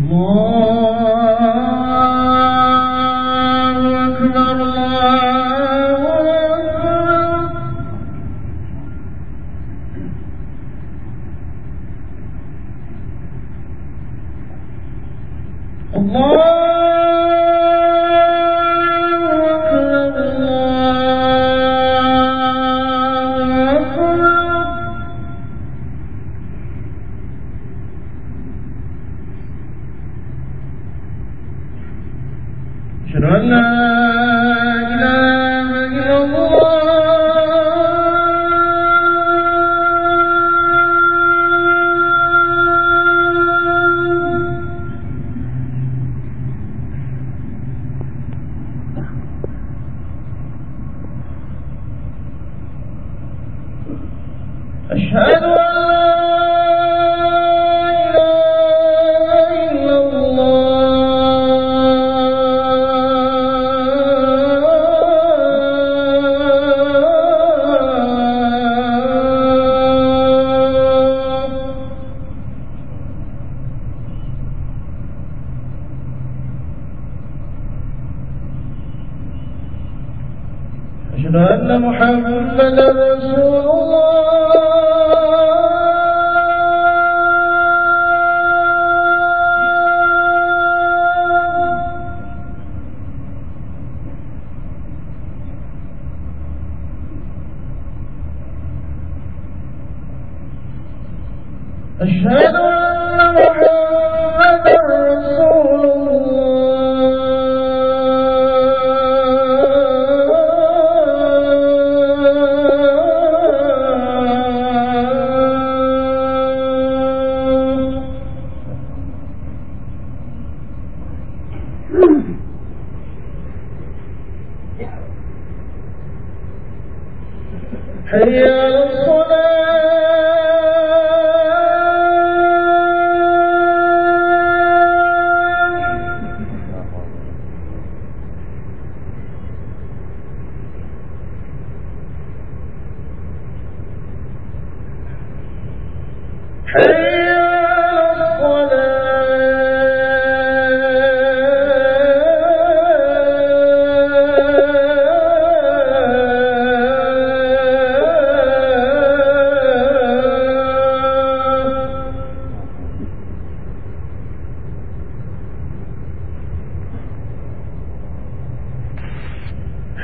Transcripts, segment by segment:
么 محمد رسول الله. حي على الصلاة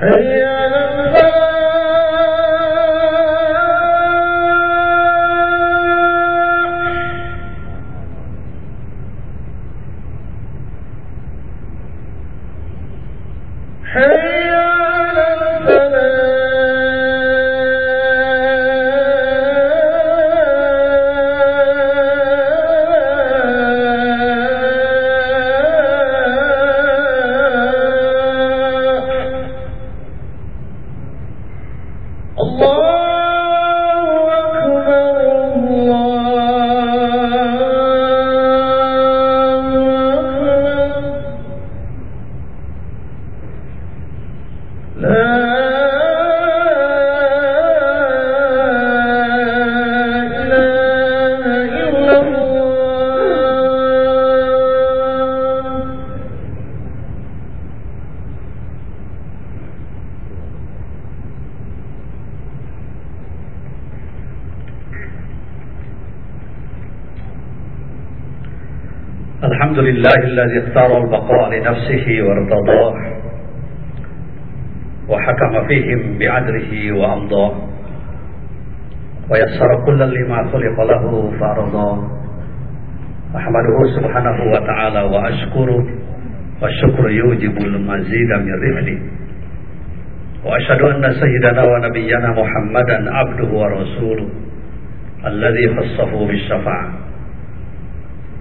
هيا لله الذي اختار البقاء لنفسه وارتضاه وحكم فيهم بعدله وأمضاه ويسر كلا لما خلق له فأرضاه. أحمده سبحانه وتعالى وأشكره والشكر يوجب المزيد من رفله وأشهد أن سيدنا ونبينا محمدا عبده ورسوله الذي خصه بالشفاعة.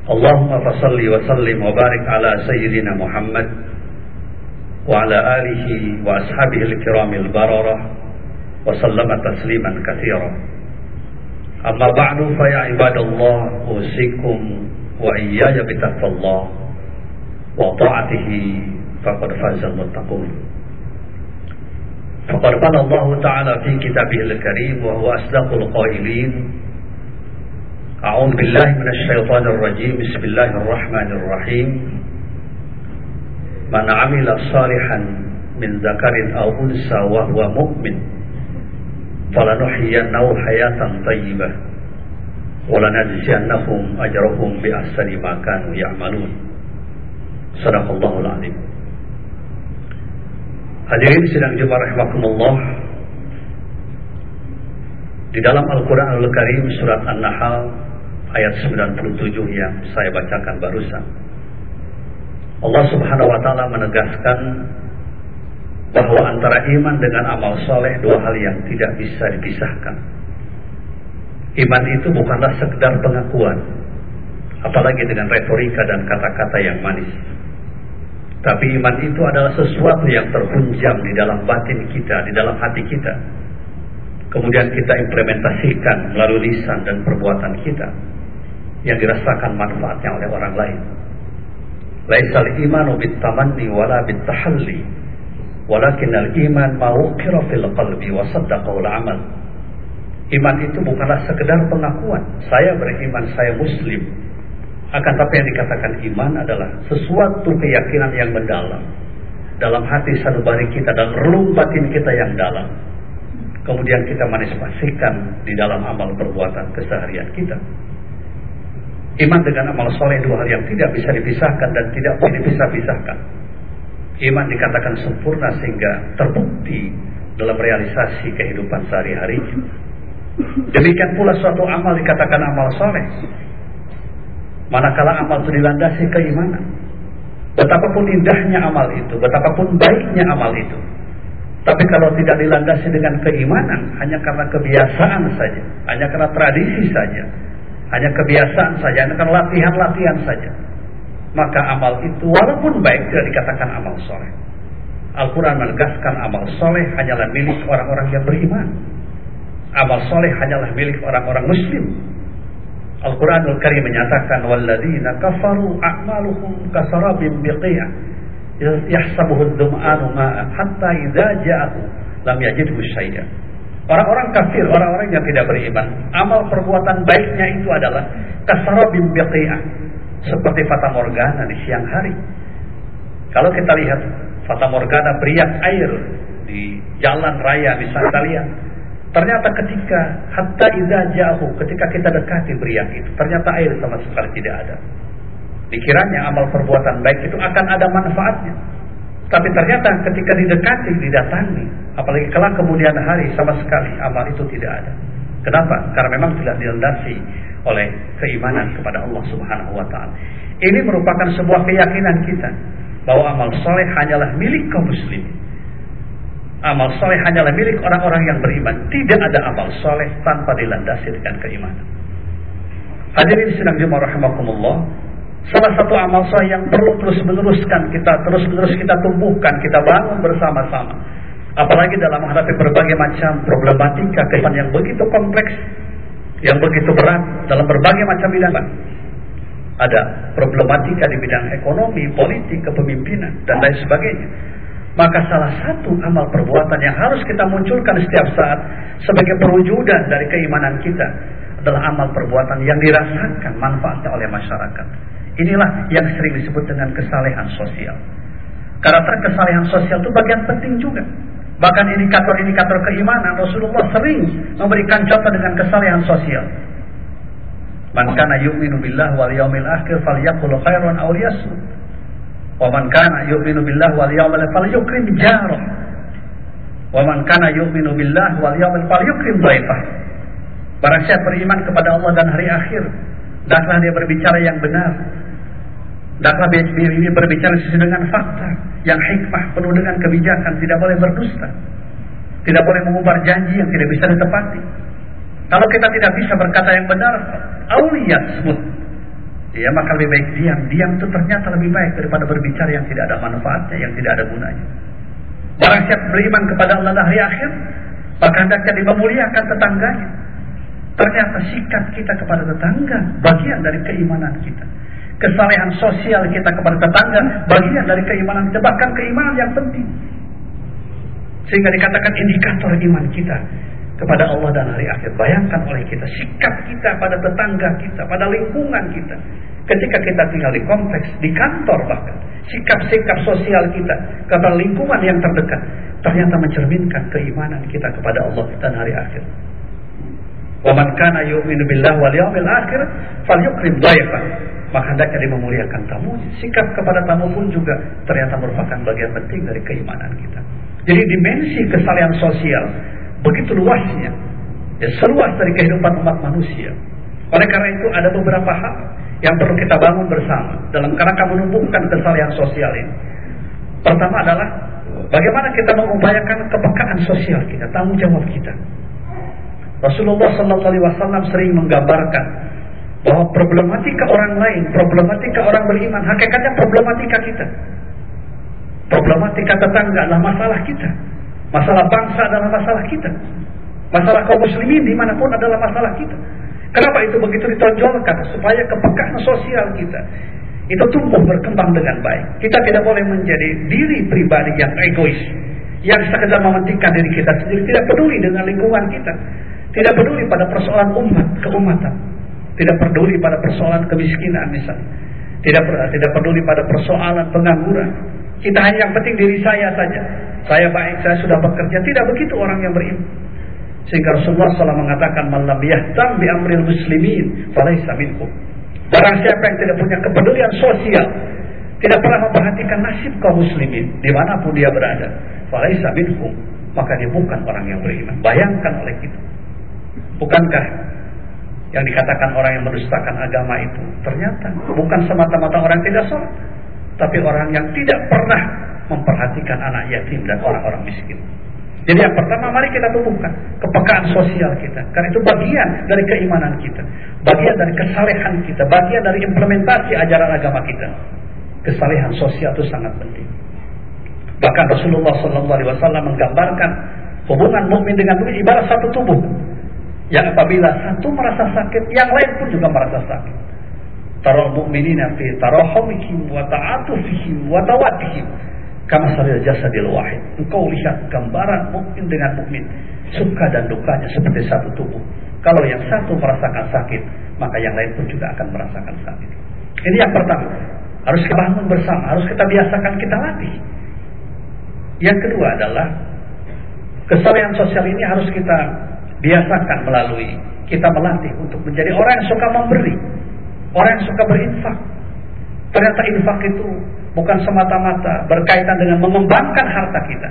اللهم فصل وسلم وبارك على سيدنا محمد وعلى آله وأصحابه الكرام البررة وسلم تسليما كثيرا. أما بعد فيا عباد الله أوصيكم وإياي بتقوى الله وطاعته فقد فاز المتقون. فقد قال الله تعالى في كتابه الكريم وهو أصدق القائلين أعوذ بالله من الشيطان الرجيم بسم الله الرحمن الرحيم من عمل صالحا من ذكر أو أنثى وهو مؤمن فلنحيينه حياة طيبة ولنجزينهم أجرهم بأحسن ما كانوا يعملون صدق الله العظيم Hadirin sedang jumpa rahimakumullah Di dalam Al-Quran Al-Karim surat An-Nahl ayat 97 yang saya bacakan barusan. Allah Subhanahu wa taala menegaskan bahwa antara iman dengan amal soleh dua hal yang tidak bisa dipisahkan. Iman itu bukanlah sekedar pengakuan, apalagi dengan retorika dan kata-kata yang manis. Tapi iman itu adalah sesuatu yang terhunjam di dalam batin kita, di dalam hati kita. Kemudian kita implementasikan melalui lisan dan perbuatan kita yang dirasakan manfaatnya oleh orang lain. Laisal imanu bitamanni wala bitahalli walakin al-iman ma wuqira fil qalbi wa saddaqahu al-amal. Iman itu bukanlah sekedar pengakuan, saya beriman, saya muslim. Akan tapi yang dikatakan iman adalah sesuatu keyakinan yang mendalam dalam hati sanubari kita dan relung kita yang dalam. Kemudian kita manifestasikan di dalam amal perbuatan keseharian kita. Iman dengan amal soleh dua hal yang tidak bisa dipisahkan dan tidak boleh dipisah-pisahkan. Iman dikatakan sempurna sehingga terbukti dalam realisasi kehidupan sehari-hari. Demikian pula suatu amal dikatakan amal soleh. Manakala amal itu dilandasi keimanan. Betapapun indahnya amal itu, betapapun baiknya amal itu. Tapi kalau tidak dilandasi dengan keimanan, hanya karena kebiasaan saja, hanya karena tradisi saja, hanya kebiasaan saja, hanya latihan-latihan saja. Maka amal itu walaupun baik tidak dikatakan amal soleh. Al-Quran menegaskan amal soleh hanyalah milik orang-orang yang beriman. Amal soleh hanyalah milik orang-orang muslim. Al-Quranul Karim menyatakan walladzina kafaru a'maluhum kasarabim biqiyah yahsabuhu ad-dum'anu ma'an hatta idza ja'ahu lam yajidhu Orang-orang kafir, orang-orang yang tidak beriman, amal perbuatan baiknya itu adalah kasarabim biqi'ah. Seperti fata morgana di siang hari. Kalau kita lihat fata morgana beriak air di jalan raya misalnya lihat, ternyata ketika hatta idza jauh, ketika kita dekati beriak itu, ternyata air sama sekali tidak ada. Dikiranya amal perbuatan baik itu akan ada manfaatnya. Tapi ternyata ketika didekati, didatangi, apalagi kelak kemudian hari sama sekali amal itu tidak ada. Kenapa? Karena memang tidak dilandasi oleh keimanan kepada Allah Subhanahu wa taala. Ini merupakan sebuah keyakinan kita bahwa amal soleh hanyalah milik kaum muslim. Amal soleh hanyalah milik orang-orang yang beriman. Tidak ada amal soleh tanpa dilandasi dengan keimanan. Hadirin sedang dimarahimakumullah. Salah satu amal soleh yang perlu terus meneruskan kita terus menerus kita tumbuhkan, kita bangun bersama-sama. Apalagi dalam menghadapi berbagai macam problematika kehidupan yang begitu kompleks, yang begitu berat dalam berbagai macam bidang. Ada problematika di bidang ekonomi, politik, kepemimpinan, dan lain sebagainya. Maka salah satu amal perbuatan yang harus kita munculkan setiap saat sebagai perwujudan dari keimanan kita adalah amal perbuatan yang dirasakan manfaatnya oleh masyarakat. Inilah yang sering disebut dengan kesalehan sosial. Karakter kesalehan sosial itu bagian penting juga. Bahkan indikator-indikator keimanan Rasulullah sering memberikan contoh dengan kesalehan sosial. Man kana yu'minu billah wal yaumil akhir falyaqul khairan aw liyasmut. Wa man kana yu'minu billah wal yaumil falyukrim jarah. Wa man kana yu'minu billah wal yaumil falyukrim dhaifah. Barang siapa beriman kepada Allah dan hari akhir, hendaklah dia berbicara yang benar. Hendaklah dia berbicara sesuai dengan fakta, yang hikmah, penuh dengan kebijakan, tidak boleh berdusta. Tidak boleh mengubar janji yang tidak bisa ditepati. Kalau kita tidak bisa berkata yang benar, auliyat sebut. Ya, maka lebih baik diam. Diam itu ternyata lebih baik daripada berbicara yang tidak ada manfaatnya, yang tidak ada gunanya. Barang siapa beriman kepada Allah hari akhir, maka hendaknya memuliakan tetangganya. Ternyata sikap kita kepada tetangga bagian dari keimanan kita. Kesalehan sosial kita kepada tetangga bagian dari keimanan kita, bahkan keimanan yang penting. Sehingga dikatakan indikator iman kita. kepada Allah dan hari akhir. Bayangkan oleh kita sikap kita pada tetangga kita, pada lingkungan kita. Ketika kita tinggal di kompleks, di kantor bahkan, sikap-sikap sosial kita kepada lingkungan yang terdekat ternyata mencerminkan keimanan kita kepada Allah dan hari akhir. Wa man kana yu'minu billahi wal yawmil akhir falyukrim dhaifa. Maka hendaknya dia memuliakan tamu. Sikap kepada tamu pun juga ternyata merupakan bagian penting dari keimanan kita. Jadi dimensi kesalahan sosial begitu luasnya, ya seluas dari kehidupan umat manusia. Oleh karena itu ada beberapa hal yang perlu kita bangun bersama dalam kerangka menumbuhkan kesalahan sosial ini. Pertama adalah bagaimana kita mengupayakan kepekaan sosial kita, tanggung jawab kita. Rasulullah Sallallahu Alaihi Wasallam sering menggambarkan bahwa problematika orang lain, problematika orang beriman, hakikatnya problematika kita. Problematika tetangga adalah masalah kita. Masalah bangsa adalah masalah kita. Masalah kaum muslimin di mana pun adalah masalah kita. Kenapa itu begitu ditonjolkan? Supaya kepekaan sosial kita itu tumbuh berkembang dengan baik. Kita tidak boleh menjadi diri pribadi yang egois. Yang sekedar mementingkan diri kita sendiri. Tidak peduli dengan lingkungan kita. Tidak peduli pada persoalan umat, keumatan. Tidak peduli pada persoalan kemiskinan misalnya. Tidak tidak peduli pada persoalan pengangguran. Kita hanya yang penting diri saya saja. Saya baik, saya sudah bekerja. Tidak begitu orang yang beriman. Sehingga Rasulullah SAW mengatakan malam yahtam bi amril muslimin falaisa minhum. Barang siapa yang tidak punya kepedulian sosial, tidak pernah memperhatikan nasib kaum muslimin di mana pun dia berada, falaisa minhum, maka dia bukan orang yang beriman. Bayangkan oleh kita. Bukankah yang dikatakan orang yang mendustakan agama itu ternyata bukan semata-mata orang tidak sholat, tapi orang yang tidak pernah memperhatikan anak yatim dan orang-orang miskin. Jadi yang pertama mari kita tumbuhkan kepekaan sosial kita. Karena itu bagian dari keimanan kita. Bagian dari kesalehan kita. Bagian dari implementasi ajaran agama kita. Kesalehan sosial itu sangat penting. Bahkan Rasulullah SAW menggambarkan hubungan mukmin dengan mukmin ibarat satu tubuh. Yang apabila satu merasa sakit, yang lain pun juga merasa sakit. Taral mu'minina fi tarahumihim wa ta'atufihim wa tawadihim Kama salil jasadil wahid. Engkau lihat gambaran mukmin dengan mukmin. Suka dan dukanya seperti satu tubuh. Kalau yang satu merasakan sakit, maka yang lain pun juga akan merasakan sakit. Ini yang pertama. Harus kita bangun bersama. Harus kita biasakan kita latih. Yang kedua adalah kesalahan sosial ini harus kita biasakan melalui kita melatih untuk menjadi orang yang suka memberi, orang yang suka berinfak. Ternyata infak itu bukan semata-mata berkaitan dengan mengembangkan harta kita.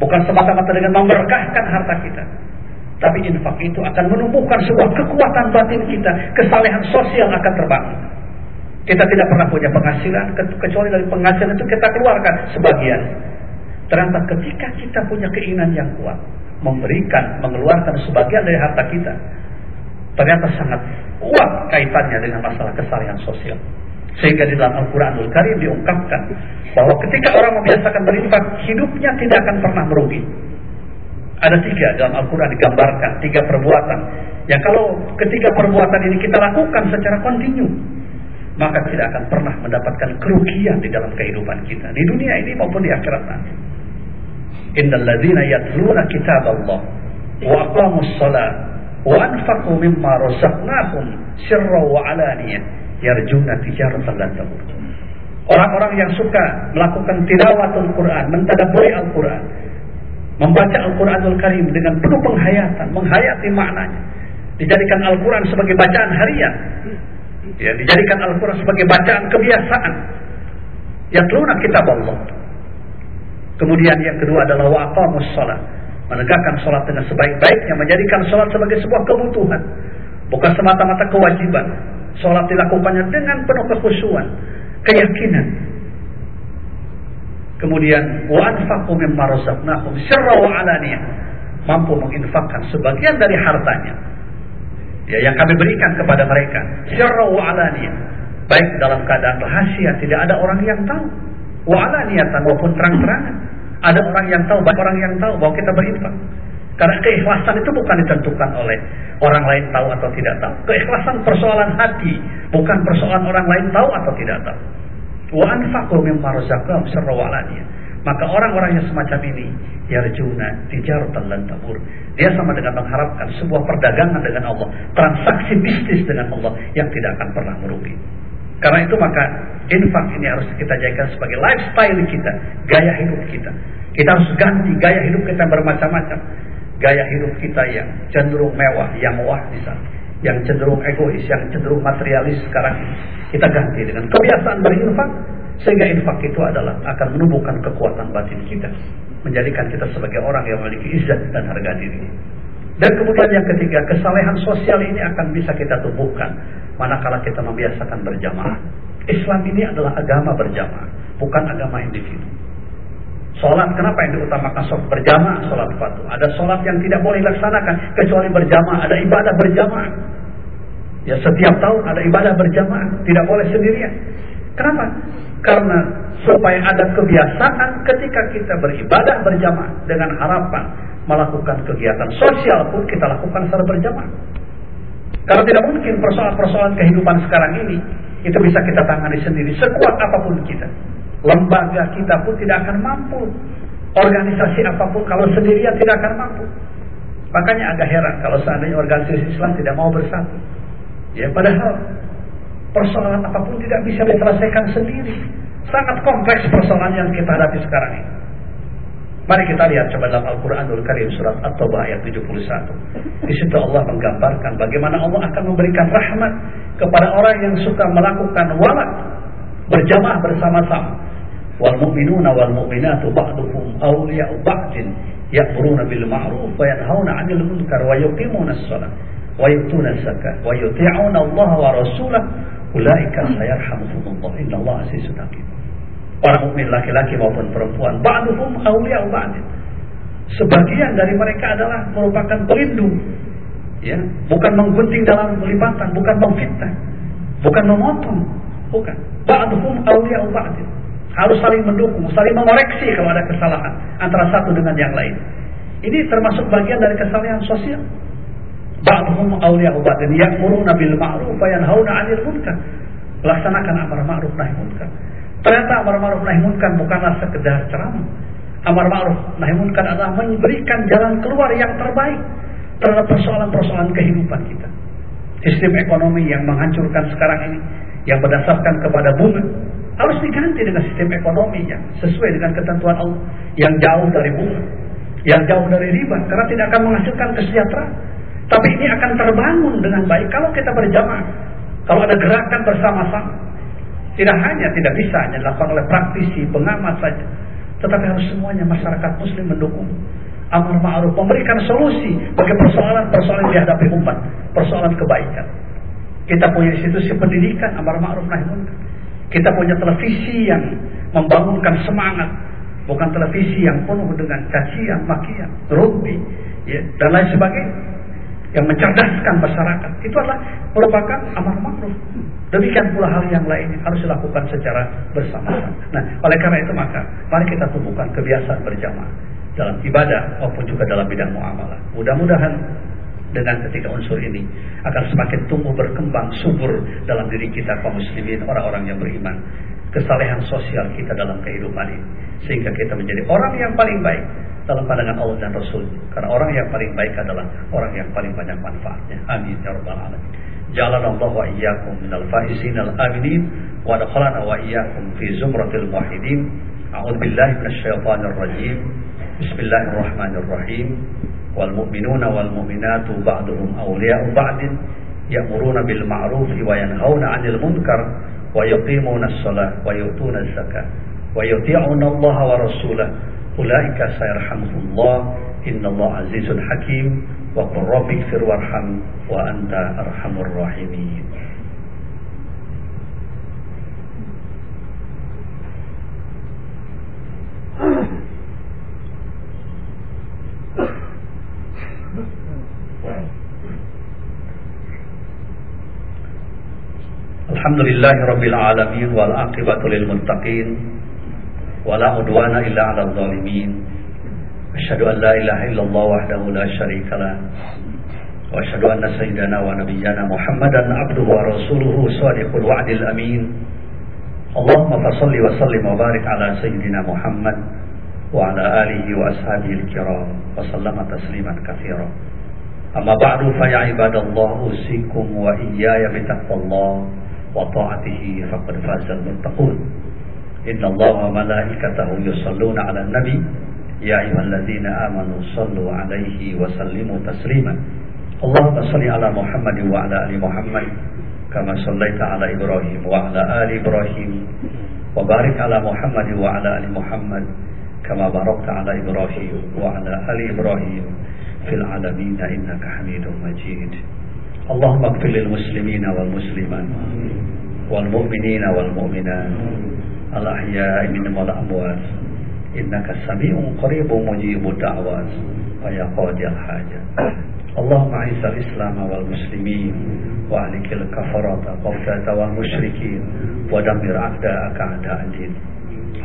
Bukan semata-mata dengan memberkahkan harta kita. Tapi infak itu akan menumbuhkan sebuah kekuatan batin kita. Kesalehan sosial akan terbangun. Kita tidak pernah punya penghasilan. Kecuali dari penghasilan itu kita keluarkan sebagian. Ternyata ketika kita punya keinginan yang kuat. Memberikan, mengeluarkan sebagian dari harta kita. Ternyata sangat kuat kaitannya dengan masalah kesalehan sosial. Sehingga di dalam Al-Quranul Karim diungkapkan bahwa ketika orang membiasakan berinfak, hidupnya tidak akan pernah merugi. Ada tiga dalam Al-Quran digambarkan, tiga perbuatan. Ya kalau ketiga perbuatan ini kita lakukan secara kontinu, maka tidak akan pernah mendapatkan kerugian di dalam kehidupan kita. Di dunia ini maupun di akhirat nanti. Innal ladzina yatluna kitab Allah wa aqamus salat wa anfaqu mimma razaqnahum sirra wa alaniyah yarjuna tijaratan. Orang-orang yang suka melakukan tilawatul Quran, mentadaburi Al-Quran, membaca Al-Quranul Karim dengan penuh penghayatan, menghayati maknanya, dijadikan Al-Quran sebagai bacaan harian, ya, dijadikan Al-Quran sebagai bacaan kebiasaan, yang keluna kitab Allah. Kemudian yang kedua adalah waqamus salat, menegakkan salat dengan sebaik-baiknya, menjadikan salat sebagai sebuah kebutuhan, bukan semata-mata kewajiban, Sholat dilakukannya dengan penuh kekhusyuan, keyakinan. Kemudian wa anfaqu mimma razaqnahum sirra wa alaniyah. Mampu menginfakkan sebagian dari hartanya. Ya, yang kami berikan kepada mereka sirra wa alaniyah. Baik dalam keadaan rahasia tidak ada orang yang tahu. Wa alaniyatan maupun terang-terangan. Ada orang yang tahu, banyak orang yang tahu bahwa kita berinfak. Karena keikhlasan itu bukan ditentukan oleh orang lain tahu atau tidak tahu. Keikhlasan persoalan hati, bukan persoalan orang lain tahu atau tidak tahu. Maka orang-orang yang semacam ini yarjuna tijaratan lan tabur. Dia sama dengan mengharapkan sebuah perdagangan dengan Allah, transaksi bisnis dengan Allah yang tidak akan pernah merugi. Karena itu maka infak ini harus kita jadikan sebagai lifestyle kita, gaya hidup kita. Kita harus ganti gaya hidup kita bermacam-macam. Gaya hidup kita yang cenderung mewah, yang wah bisa, yang cenderung egois, yang cenderung materialis sekarang ini. Kita ganti dengan kebiasaan berinfak, sehingga infak itu adalah akan menumbuhkan kekuatan batin kita. Menjadikan kita sebagai orang yang memiliki izzat dan harga diri. Dan kemudian yang ketiga, kesalehan sosial ini akan bisa kita tumbuhkan manakala kita membiasakan berjamaah. Islam ini adalah agama berjamaah, bukan agama individu. Sholat, kenapa yang diutamakan sholat berjamaah, sholat fardu. Ada sholat yang tidak boleh dilaksanakan kecuali berjamaah, ada ibadah berjamaah. Ya setiap tahun ada ibadah berjamaah, tidak boleh sendirian. Kenapa? Karena supaya ada kebiasaan ketika kita beribadah berjamaah dengan harapan melakukan kegiatan sosial pun kita lakukan secara berjamaah. Karena tidak mungkin persoalan-persoalan kehidupan sekarang ini itu bisa kita tangani sendiri sekuat apa pun kita. Lembaga kita pun tidak akan mampu. Organisasi apa pun kalau sendirian tidak akan mampu. Makanya agak heran kalau seandainya organisasi Islam tidak mau bersatu. Ya, padahal persoalan apa pun tidak bisa diselesaikan sendiri. Sangat kompleks persoalan yang kita hadapi sekarang ini. Mari kita lihat coba dalam Al-Quranul Karim surat At-Taubah ayat 71. Di situ Allah menggambarkan bagaimana Allah akan memberikan rahmat kepada orang yang suka melakukan walak berjamaah bersama-sama. Wal mu'minuna wal mu'minatu ba'duhum awliya'u ba'din ya'muruna bil ma'ruf wa yanhauna 'anil munkar wa yuqimuna as-shalah wa yu'tuna az-zakah wa yuti'una Allah wa rasulahu ulaika sayarhamuhumullah innallaha azizun hakim. Para mukmin laki-laki maupun perempuan, ba'duhum awliya'u ba'din. Sebagian dari mereka adalah merupakan pelindung. Ya, bukan menggunting dalam lipatan, bukan memfitnah, bukan memotong, bukan. Ba'duhum awliya'u ba'din. Harus saling mendukung, saling mengoreksi kalau ada kesalahan antara satu dengan yang lain. Ini termasuk bagian dari kesalahan sosial. Ba'duhum awliya'u ba'din ya'muruna bil ma'ruf wa yanhauna 'anil munkar. Laksanakan amar ma'ruf nahi munkar. Ternyata amar ma'ruf nahi munkar bukanlah sekedar ceramah. Amar ma'ruf nahi munkar adalah memberikan jalan keluar yang terbaik terhadap persoalan-persoalan kehidupan kita. Sistem ekonomi yang menghancurkan sekarang ini yang berdasarkan kepada bunga harus diganti dengan sistem ekonomi yang sesuai dengan ketentuan Allah yang jauh dari bunga, yang jauh dari riba karena tidak akan menghasilkan kesejahteraan. Tapi ini akan terbangun dengan baik kalau kita berjamaah, kalau ada gerakan bersama-sama. Tidak hanya tidak bisa hanya dilakukan oleh praktisi, pengamat saja. Tetapi harus semuanya masyarakat muslim mendukung. Amar ma'ruf memberikan solusi bagi persoalan-persoalan yang dihadapi umat, persoalan kebaikan. Kita punya institusi pendidikan, amar ma'ruf nahi munkar. Kita punya televisi yang membangunkan semangat, bukan televisi yang penuh dengan cacian, makian, rugby, ya, dan lain sebagainya yang mencerdaskan masyarakat itu adalah merupakan amar ma'ruf. Demikian pula hal yang lainnya harus dilakukan secara bersama-sama. Nah, oleh karena itu maka mari kita tumbuhkan kebiasaan berjamaah dalam ibadah maupun juga dalam bidang muamalah. Mudah-mudahan dengan ketiga unsur ini akan semakin tumbuh berkembang subur dalam diri kita kaum muslimin orang-orang yang beriman kesalehan sosial kita dalam kehidupan ini sehingga kita menjadi orang yang paling baik dalam pandangan Allah dan Rasul. Karena orang yang paling baik adalah orang yang paling banyak manfaatnya. Amin ya rabbal alamin. Jalanallahu wa iyyakum minal faizin al aminin wa dakhalana wa iyyakum fi zumratil muwahhidin. A'udzu billahi minasyaitonir rajim. Bismillahirrahmanirrahim. Wal mu'minuna wal mu'minatu ba'duhum awliya'u ba'din ya'muruna bil ma'ruf wa yanhauna 'anil munkar wa yuqimuna as-shalah wa yu'tuna az-zakah wa yuti'una Allah wa rasulahu أولئك سيرحمهم الله. إن الله عزيز حكيم. وقل رب اغفر وارحم وأنت أرحم الراحمين. الحمد لله رب العالمين والعاقبة للمتقين. ولا عدوان إلا على الظالمين. أشهد أن لا إله إلا الله وحده لا شريك له. وأشهد أن سيدنا ونبينا محمدا عبده ورسوله صادق الوعد الأمين. اللهم فصل وسلم وبارك على سيدنا محمد وعلى آله وأصحابه الكرام. وسلم تسليما كثيرا. أما بعد فيا عباد الله أوصيكم وإياي بتقوى الله وطاعته فقد فاز المتقون. إن الله وملائكته يصلون على النبي. يا أيها الذين آمنوا صلوا عليه وسلموا تسليما. اللهم صل على محمد وعلى آل محمد كما صليت على إبراهيم وعلى آل إبراهيم. وبارك على محمد وعلى آل محمد كما باركت على إبراهيم وعلى آل إبراهيم في العالمين إنك حميد مجيد. اللهم اغفر للمسلمين والمسلمات والمؤمنين والمؤمنات. الأحياء منهم والأموات إنك سميع قريب مجيب الدعوات ويا قاضي الحاجة اللهم أعز الإسلام والمسلمين وأهلك الكفرة قفتة والمشركين ودمر أعداءك أعداء الدين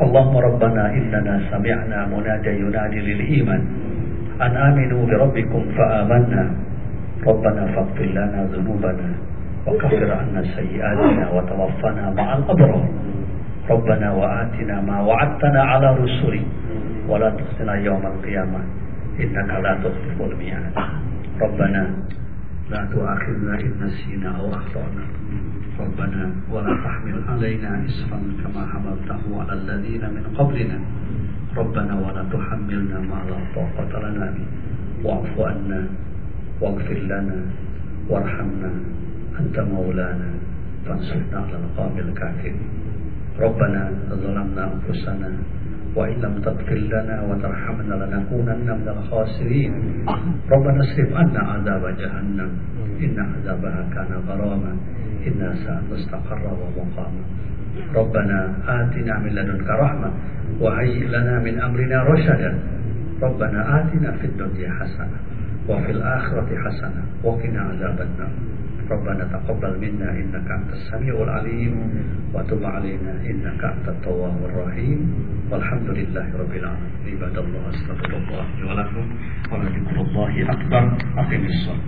اللهم ربنا إننا سمعنا منادى ينادي للإيمان أن آمنوا بربكم فآمنا ربنا فاغفر لنا ذنوبنا وكفر عنا سيئاتنا وتوفنا مع الأبرار ربنا وآتنا ما وعدتنا على رسلك. ولا تخزنا يوم القيامة. إنك لا تخلف الميعاد. ربنا لا تؤاخذنا إن نسينا أو أخطأنا. ربنا ولا تحمل علينا إسرا كما حملته على الذين من قبلنا. ربنا ولا تحملنا ما لا طاقة لنا به. واعف عنا واغفر لنا وارحمنا. أنت مولانا. فانصرنا على القوم الكافرين. ربنا ظلمنا أنفسنا وإن لم تغفر لنا وترحمنا لنكونن من الخاسرين. ربنا اصرف عنا عذاب جهنم. إن عذابها كان غراما. إنها ساءت مستقرا ومقاما. ربنا آتنا من لدنك رحمة وهيئ لنا من أمرنا رشدا. ربنا آتنا في الدنيا حسنة وفي الآخرة حسنة وقنا عذاب النار. ربنا تقبل منا إنك أنت السميع العليم وتب علينا إنك أنت التواب الرحيم والحمد لله رب العالمين عباد الله استغفر الله لي ولكم ولذكر الله أكبر أقم الصلاة